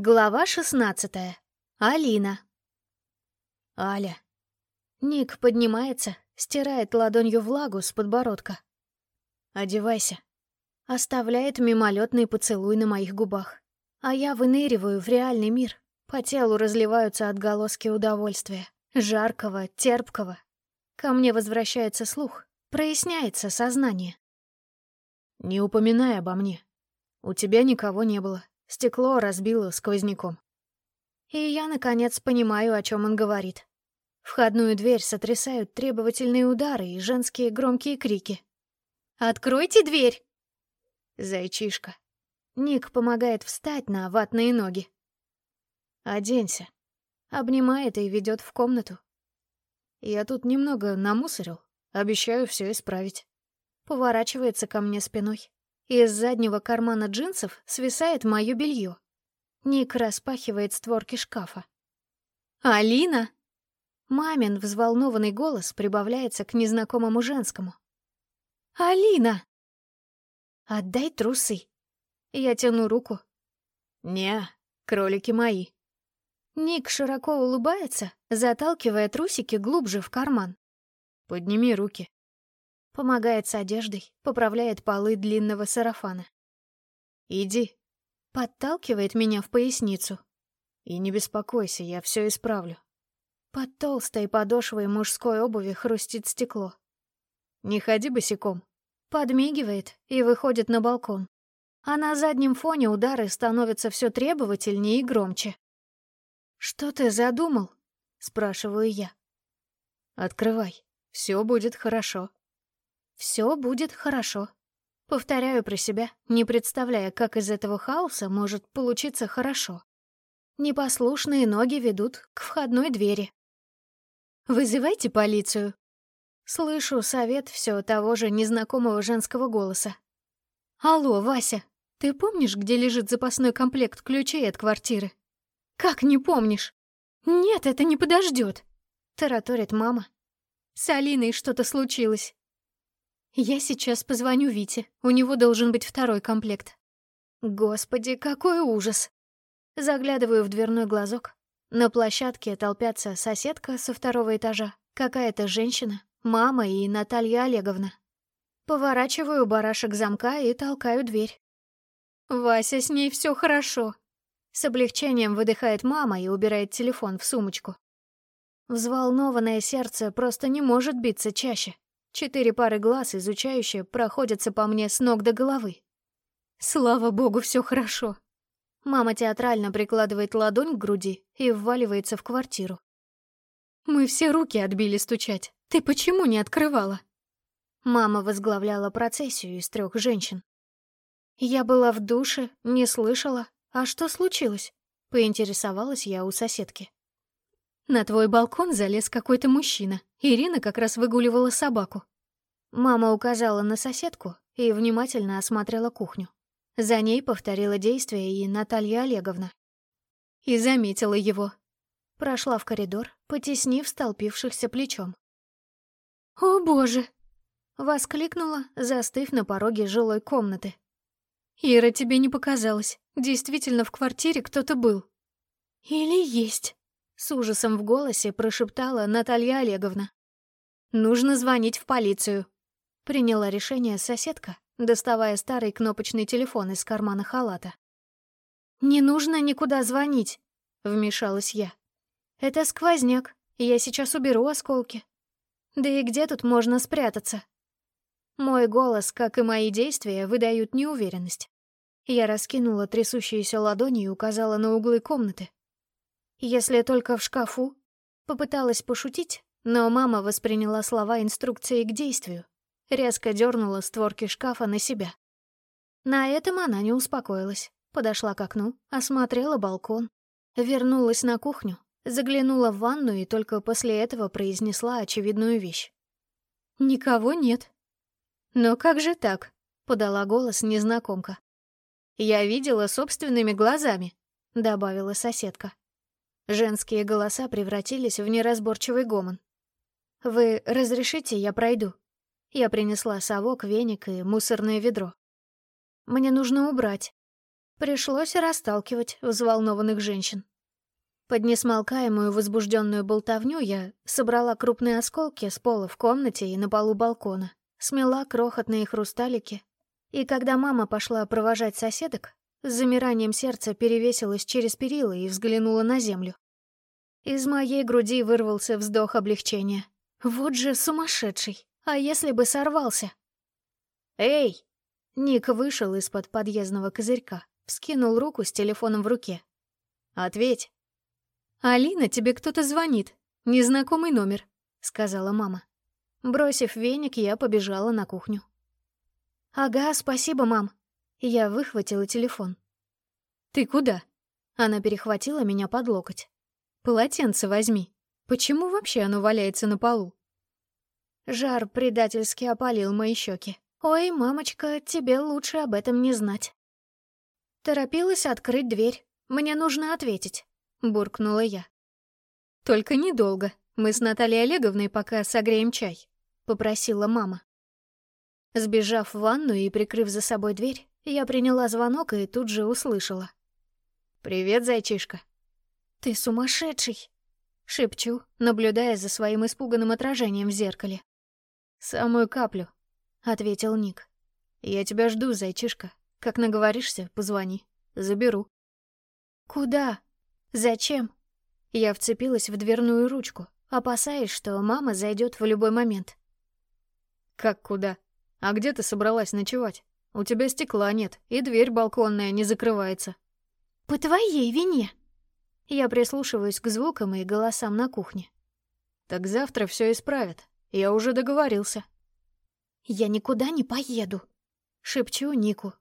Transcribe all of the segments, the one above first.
Глава шестнадцатая. Алина. Аля. Ник поднимается, стирает ладонью влагу с подбородка. «Одевайся». Оставляет мимолетный поцелуй на моих губах. А я выныриваю в реальный мир. По телу разливаются отголоски удовольствия. Жаркого, терпкого. Ко мне возвращается слух. Проясняется сознание. «Не упоминай обо мне. У тебя никого не было. Стекло разбило сквозняком. И я, наконец, понимаю, о чем он говорит. Входную дверь сотрясают требовательные удары и женские громкие крики. «Откройте дверь!» Зайчишка. Ник помогает встать на ватные ноги. «Оденься». Обнимает и ведет в комнату. Я тут немного намусорил. Обещаю все исправить. Поворачивается ко мне спиной. Из заднего кармана джинсов свисает мое белье. Ник распахивает створки шкафа. «Алина!» Мамин взволнованный голос прибавляется к незнакомому женскому. «Алина!» «Отдай трусы!» Я тяну руку. «Не, кролики мои». Ник широко улыбается, заталкивая трусики глубже в карман. «Подними руки». Помогает с одеждой, поправляет полы длинного сарафана. «Иди». Подталкивает меня в поясницу. «И не беспокойся, я все исправлю». Под толстой подошвой мужской обуви хрустит стекло. «Не ходи босиком». Подмигивает и выходит на балкон. А на заднем фоне удары становятся все требовательнее и громче. «Что ты задумал?» — спрашиваю я. «Открывай, все будет хорошо». Все будет хорошо. Повторяю про себя, не представляя, как из этого хаоса может получиться хорошо. Непослушные ноги ведут к входной двери. «Вызывайте полицию!» Слышу совет все того же незнакомого женского голоса. «Алло, Вася, ты помнишь, где лежит запасной комплект ключей от квартиры?» «Как не помнишь?» «Нет, это не подождет!» — тараторит мама. «С Алиной что-то случилось. Я сейчас позвоню Вите, у него должен быть второй комплект. Господи, какой ужас! Заглядываю в дверной глазок. На площадке толпятся соседка со второго этажа, какая-то женщина, мама и Наталья Олеговна. Поворачиваю барашек замка и толкаю дверь. Вася, с ней все хорошо. С облегчением выдыхает мама и убирает телефон в сумочку. Взволнованное сердце просто не может биться чаще. Четыре пары глаз, изучающие, проходятся по мне с ног до головы. Слава богу, все хорошо. Мама театрально прикладывает ладонь к груди и вваливается в квартиру. Мы все руки отбили стучать. Ты почему не открывала? Мама возглавляла процессию из трех женщин. Я была в душе, не слышала. А что случилось? Поинтересовалась я у соседки. На твой балкон залез какой-то мужчина. Ирина как раз выгуливала собаку. Мама указала на соседку и внимательно осмотрела кухню. За ней повторила действие и Наталья Олеговна. И заметила его. Прошла в коридор, потеснив столпившихся плечом. «О, боже!» — воскликнула, застыв на пороге жилой комнаты. «Ира, тебе не показалось. Действительно, в квартире кто-то был». «Или есть?» С ужасом в голосе прошептала Наталья Олеговна. «Нужно звонить в полицию», — приняла решение соседка, доставая старый кнопочный телефон из кармана халата. «Не нужно никуда звонить», — вмешалась я. «Это сквозняк, я сейчас уберу осколки. Да и где тут можно спрятаться?» Мой голос, как и мои действия, выдают неуверенность. Я раскинула трясущиеся ладони и указала на углы комнаты. Если только в шкафу. Попыталась пошутить, но мама восприняла слова инструкции к действию. Резко дернула створки шкафа на себя. На этом она не успокоилась. Подошла к окну, осмотрела балкон. Вернулась на кухню, заглянула в ванну и только после этого произнесла очевидную вещь. «Никого нет». «Но как же так?» — подала голос незнакомка. «Я видела собственными глазами», — добавила соседка. Женские голоса превратились в неразборчивый гомон. «Вы разрешите, я пройду?» Я принесла совок, веник и мусорное ведро. «Мне нужно убрать». Пришлось расталкивать взволнованных женщин. Под несмолкаемую возбужденную болтовню я собрала крупные осколки с пола в комнате и на полу балкона, смела крохотные хрусталики, и когда мама пошла провожать соседок, с замиранием сердца перевесилась через перила и взглянула на землю. Из моей груди вырвался вздох облегчения. Вот же сумасшедший! А если бы сорвался? «Эй!» Ник вышел из-под подъездного козырька, вскинул руку с телефоном в руке. «Ответь!» «Алина, тебе кто-то звонит. Незнакомый номер», — сказала мама. Бросив веник, я побежала на кухню. «Ага, спасибо, мам». Я выхватила телефон. «Ты куда?» Она перехватила меня под локоть. «Полотенце возьми. Почему вообще оно валяется на полу?» Жар предательски опалил мои щеки. «Ой, мамочка, тебе лучше об этом не знать». Торопилась открыть дверь. Мне нужно ответить. — буркнула я. «Только недолго. Мы с Натальей Олеговной пока согреем чай», — попросила мама. Сбежав в ванну и прикрыв за собой дверь, я приняла звонок и тут же услышала. «Привет, зайчишка». «Ты сумасшедший!» — шепчу, наблюдая за своим испуганным отражением в зеркале. «Самую каплю», — ответил Ник. «Я тебя жду, зайчишка. Как наговоришься, позвони. Заберу». «Куда?» «Зачем?» Я вцепилась в дверную ручку, опасаясь, что мама зайдет в любой момент. «Как куда? А где ты собралась ночевать? У тебя стекла нет, и дверь балконная не закрывается». «По твоей вине!» Я прислушиваюсь к звукам и голосам на кухне. «Так завтра все исправят. Я уже договорился». «Я никуда не поеду», — шепчу Нику.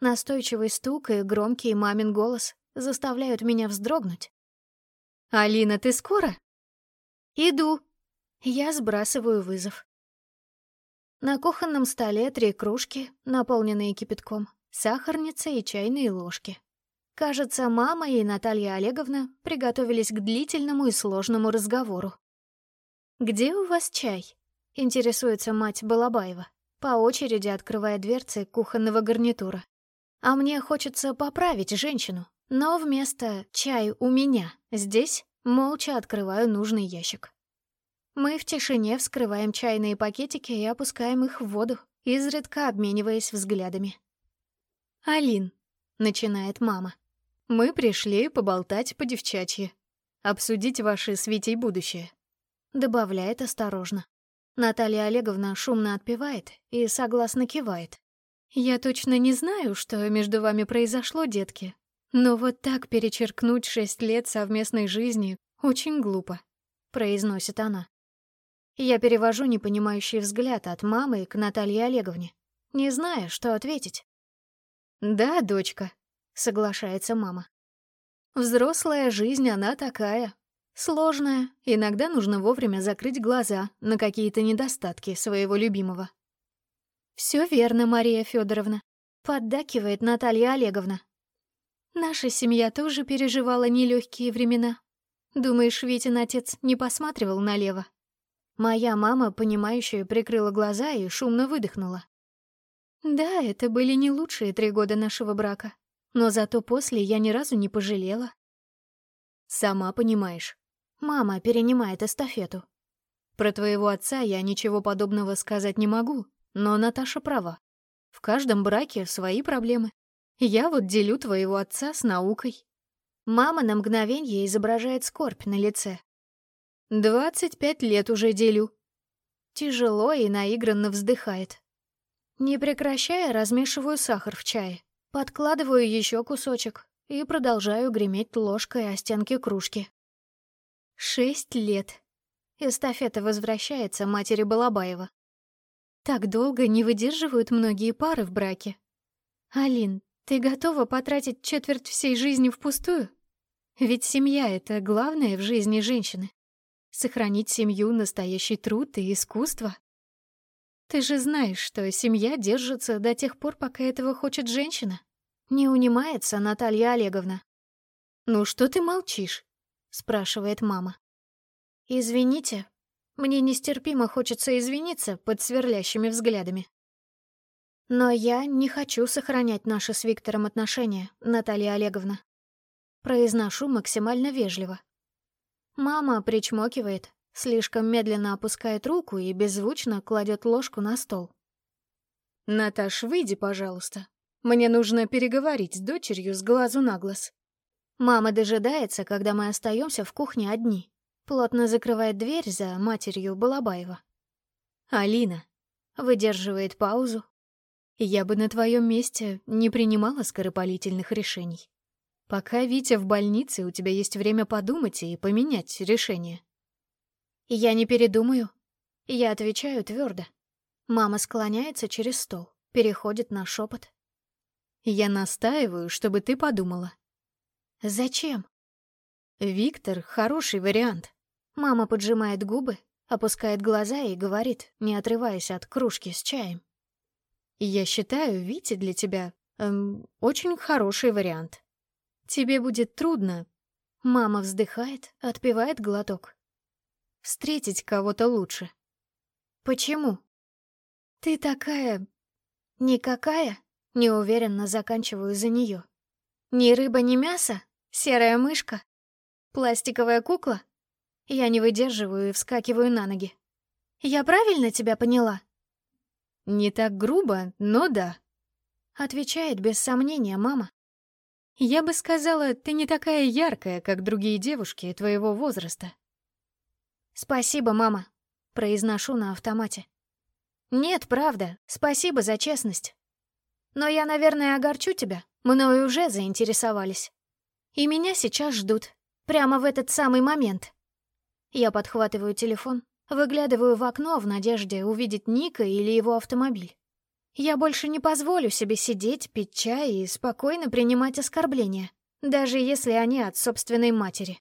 Настойчивый стук и громкий мамин голос заставляют меня вздрогнуть. «Алина, ты скоро?» «Иду». Я сбрасываю вызов. На кухонном столе три кружки, наполненные кипятком, сахарница и чайные ложки. Кажется, мама и Наталья Олеговна приготовились к длительному и сложному разговору. «Где у вас чай?» — интересуется мать Балабаева, по очереди открывая дверцы кухонного гарнитура. А мне хочется поправить женщину, но вместо «чай у меня» здесь молча открываю нужный ящик. Мы в тишине вскрываем чайные пакетики и опускаем их в воду, изредка обмениваясь взглядами. «Алин», — начинает мама, — «мы пришли поболтать по-девчачьи, обсудить ваши с будущее», — добавляет осторожно. Наталья Олеговна шумно отпевает и согласно кивает. «Я точно не знаю, что между вами произошло, детки, но вот так перечеркнуть шесть лет совместной жизни очень глупо, произносит она. Я перевожу непонимающий взгляд от мамы к Наталье Олеговне, не зная, что ответить. «Да, дочка», — соглашается мама. «Взрослая жизнь, она такая. Сложная, иногда нужно вовремя закрыть глаза на какие-то недостатки своего любимого». «Все верно, Мария Федоровна», — поддакивает Наталья Олеговна. Наша семья тоже переживала нелегкие времена. Думаешь, Витин отец не посматривал налево? Моя мама, понимающая, прикрыла глаза и шумно выдохнула. Да, это были не лучшие три года нашего брака, но зато после я ни разу не пожалела. Сама понимаешь. Мама перенимает эстафету. Про твоего отца я ничего подобного сказать не могу, но Наташа права. В каждом браке свои проблемы. Я вот делю твоего отца с наукой. Мама на мгновенье изображает скорбь на лице. Двадцать пять лет уже делю. Тяжело и наигранно вздыхает. Не прекращая, размешиваю сахар в чае. Подкладываю еще кусочек и продолжаю греметь ложкой о стенки кружки. Шесть лет. Эстафета возвращается матери Балабаева. Так долго не выдерживают многие пары в браке. Алин, ты готова потратить четверть всей жизни впустую? Ведь семья — это главное в жизни женщины. Сохранить семью — настоящий труд и искусство. Ты же знаешь, что семья держится до тех пор, пока этого хочет женщина. Не унимается Наталья Олеговна. «Ну что ты молчишь?» — спрашивает мама. «Извините, мне нестерпимо хочется извиниться под сверлящими взглядами. Но я не хочу сохранять наши с Виктором отношения, Наталья Олеговна. Произношу максимально вежливо. Мама причмокивает, слишком медленно опускает руку и беззвучно кладет ложку на стол. «Наташ, выйди, пожалуйста. Мне нужно переговорить с дочерью с глазу на глаз». Мама дожидается, когда мы остаемся в кухне одни. Плотно закрывает дверь за матерью Балабаева. «Алина», выдерживает паузу. «Я бы на твоем месте не принимала скоропалительных решений. Пока Витя в больнице, у тебя есть время подумать и поменять решение». «Я не передумаю». Я отвечаю твердо. Мама склоняется через стол, переходит на шепот. «Я настаиваю, чтобы ты подумала». «Зачем?» «Виктор — хороший вариант». Мама поджимает губы, опускает глаза и говорит, не отрываясь от кружки с чаем. «Я считаю, Витя для тебя эм, очень хороший вариант. Тебе будет трудно...» Мама вздыхает, отпивает глоток. «Встретить кого-то лучше». «Почему?» «Ты такая...» «Никакая?» Неуверенно заканчиваю за нее. «Ни рыба, ни мясо? Серая мышка? Пластиковая кукла?» Я не выдерживаю и вскакиваю на ноги. «Я правильно тебя поняла?» «Не так грубо, но да», — отвечает без сомнения мама. «Я бы сказала, ты не такая яркая, как другие девушки твоего возраста». «Спасибо, мама», — произношу на автомате. «Нет, правда, спасибо за честность. Но я, наверное, огорчу тебя, мною уже заинтересовались. И меня сейчас ждут, прямо в этот самый момент». Я подхватываю телефон, выглядываю в окно в надежде увидеть Ника или его автомобиль. Я больше не позволю себе сидеть, пить чай и спокойно принимать оскорбления, даже если они от собственной матери.